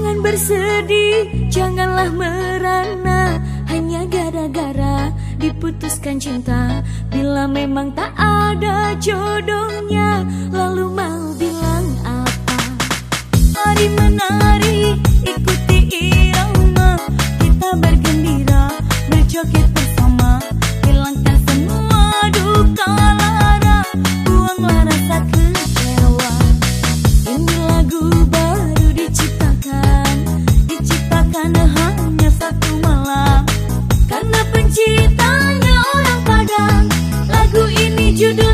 Jangan bersedih, janganlah merana. Hanya gara-gara diputuskan cinta. Bila memang tak ada jodohnya Lalu mau bilang apa? Mari menari, ikuti irama. Kita bergembira, berjoget bersama. Hilangkan semua duka lara. Buanglah rasa kecewa. Ini lagu you do?